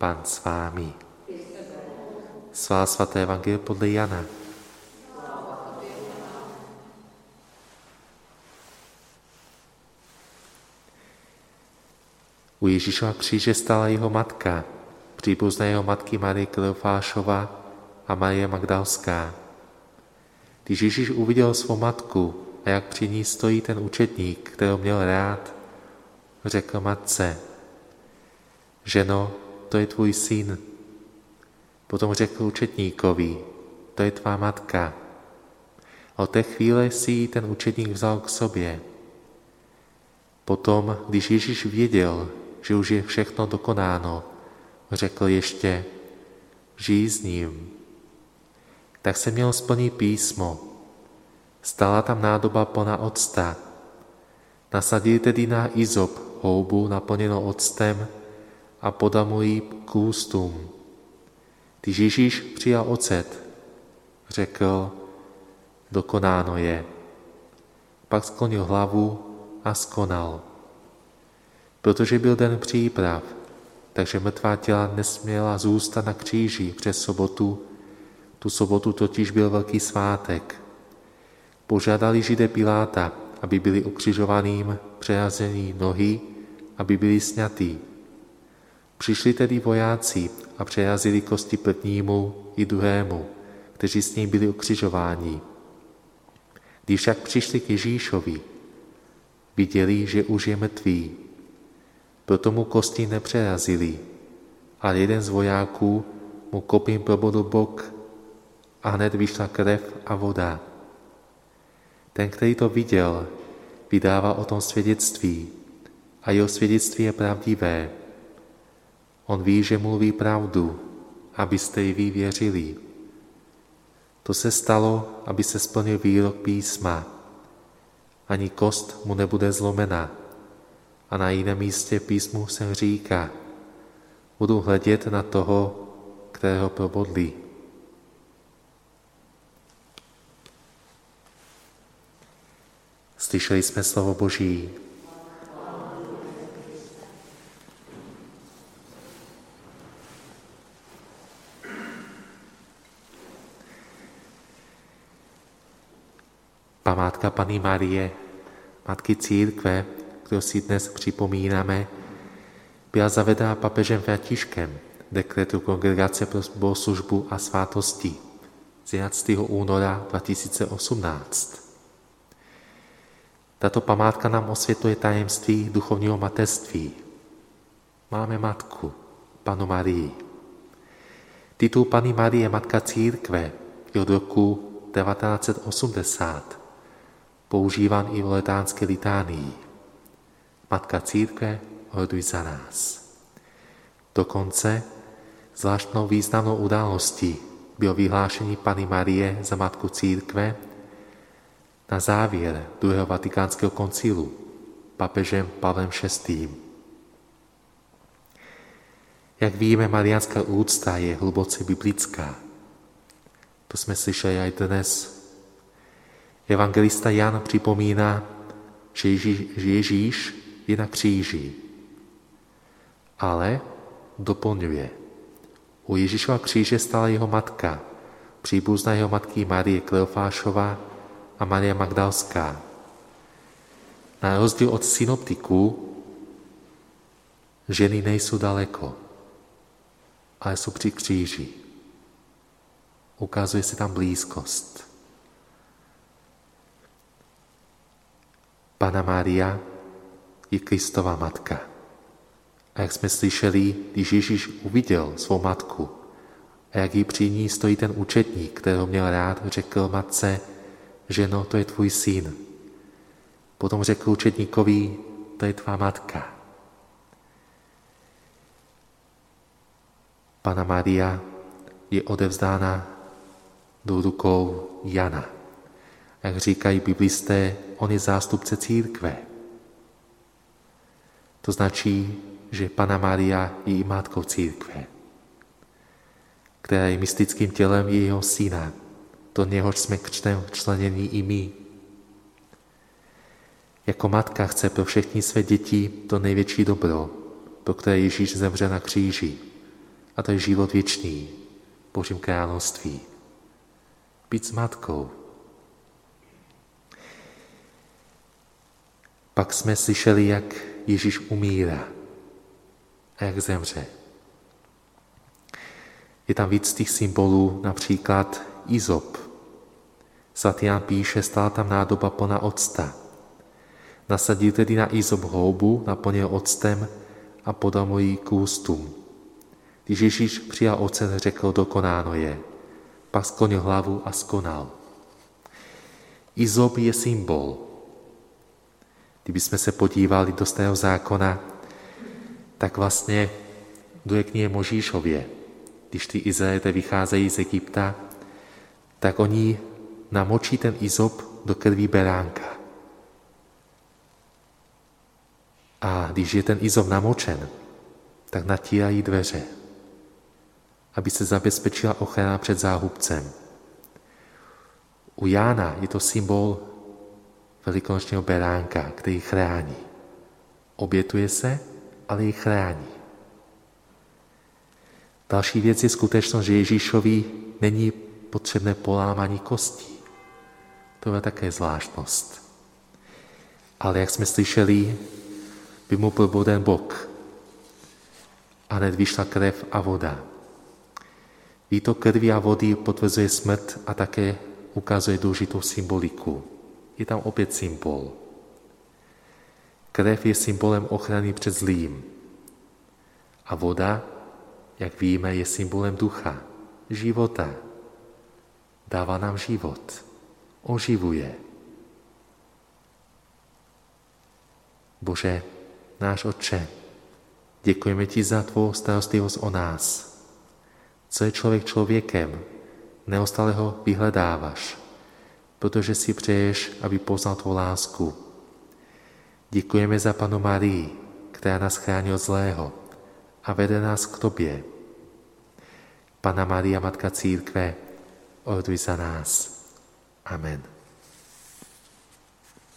Pán s vámi. Svá svaté evangelie podle Jana. U Ježíšova kříže stala jeho matka, příbuzná jeho matky Marie Kleofášova a Marie Magdalská. Když Ježíš uviděl svou matku a jak při ní stojí ten učetník, kterou měl rád, řekl matce, ženo, to je tvůj syn. Potom řekl učetníkovi, to je tvá matka. Od té chvíle si ji ten učetník vzal k sobě. Potom, když Ježíš věděl, že už je všechno dokonáno, řekl ještě, žij s ním. Tak se měl splnit písmo. Stala tam nádoba plná octa. Nasadili tedy na izop houbu naplněnou octem a podal mu ji k ústům. Když Ježíš přijal ocet, řekl, dokonáno je. Pak sklonil hlavu a skonal. Protože byl den příprav, takže mrtvá těla nesměla zůstat na kříži přes sobotu. Tu sobotu totiž byl velký svátek. Požádali židé Piláta, aby byli ukřižovaným přerazení nohy, aby byli sňatý. Přišli tedy vojáci a přerazili kosti prvnímu i druhému, kteří s ním byli ukřižováni. Když však přišli k Ježíšovi, viděli, že už je mrtvý. Proto mu kosti nepřerazili, ale jeden z vojáků mu kopím probodl bok a hned vyšla krev a voda. Ten, který to viděl, vydává o tom svědectví a jeho svědectví je pravdivé. On ví, že mluví pravdu, abyste i vy věřili. To se stalo, aby se splnil výrok písma. Ani kost mu nebude zlomena. A na jiném místě písmu se říká, budu hledět na toho, kterého probodli. Slyšeli jsme slovo Boží. Památka Pany Marie, Matky Církve, kterou si dnes připomínáme, byla zavedena papežem Františkem dekretu Kongregace pro bohoslužbu a svátosti z 11. února 2018. Tato památka nám osvětluje tajemství duchovního mateřství. Máme matku, panu Marii. Titul Pany Marie Matka Církve je od roku 1980 používán i v letánské litánii. Matka církve, hoduj za nás. Dokonce zvláštnou významnou událostí bylo vyhlášení Pany Marie za Matku církve na závěr druhého vatikánského koncilu papežem Pavlem VI. Jak víme, mariánská úcta je hluboce biblická. To jsme slyšeli aj dnes Evangelista Jan připomíná, že Ježíš, že Ježíš je na kříži, ale doplňuje. U Ježíšova kříže stala jeho matka, příbuzná jeho matky Marie Kleofášová a Maria Magdalská. Na rozdíl od synoptiků, ženy nejsou daleko, ale jsou při kříži. Ukazuje se tam blízkost. Pana Mária je Kristova matka. A jak jsme slyšeli, když Ježíš uviděl svou matku a jak jí při ní stojí ten učetník, kterého měl rád, řekl matce, ženo, to je tvůj syn. Potom řekl učetníkovi, to je tvá matka. Pana Maria je odevzdána do rukou Jana. Jak říkají biblisté, on je zástupce církve. To značí, že Pana Maria je i matkou církve, která je mystickým tělem jejího syna, do něhož jsme křtem členění i my. Jako matka chce pro všechny své děti to největší dobro, pro které Ježíš zemře na kříži. A to je život věčný Božím království. Být s matkou. Pak jsme slyšeli, jak Ježíš umírá a jak zemře. Je tam víc těch symbolů, například Izop. Svatý píše, stala tam nádoba plná octa. Nasadil tedy na Izop houbu, naplnil octem a podal mu ji k ústům. Když Ježíš přijal ocet, řekl, dokonáno je. Pak sklonil hlavu a skonal. Izop je symbol. Kdybychom se podívali do starého zákona, tak vlastně do knihy Možíšově, když ty Izraelité vycházejí z Egypta, tak oni namočí ten izop do krví beránka. A když je ten izop namočen, tak natírají dveře, aby se zabezpečila ochrana před záhubcem. U Jána je to symbol velikonočního beránka, který chrání. Obětuje se, ale i chrání. Další věc je skutečnost, že Ježíšovi není potřebné polámání kostí. To je také zvláštnost. Ale jak jsme slyšeli, by mu byl boden bok a hned vyšla krev a voda. Výtok krvi a vody potvrzuje smrt a také ukazuje důležitou symboliku. Je tam opět symbol. Krev je symbolem ochrany před zlým. A voda, jak víme, je symbolem ducha, života. Dává nám život, oživuje. Bože, náš Otče, děkujeme Ti za Tvou starostlivost o nás. Co je člověk člověkem, neustále ho vyhledáváš, protože si přeješ, aby poznal Tvou lásku. Děkujeme za Panu Marii, která nás chrání od zlého a vede nás k Tobě. Pana Maria, Matka Církve, orduj za nás. Amen.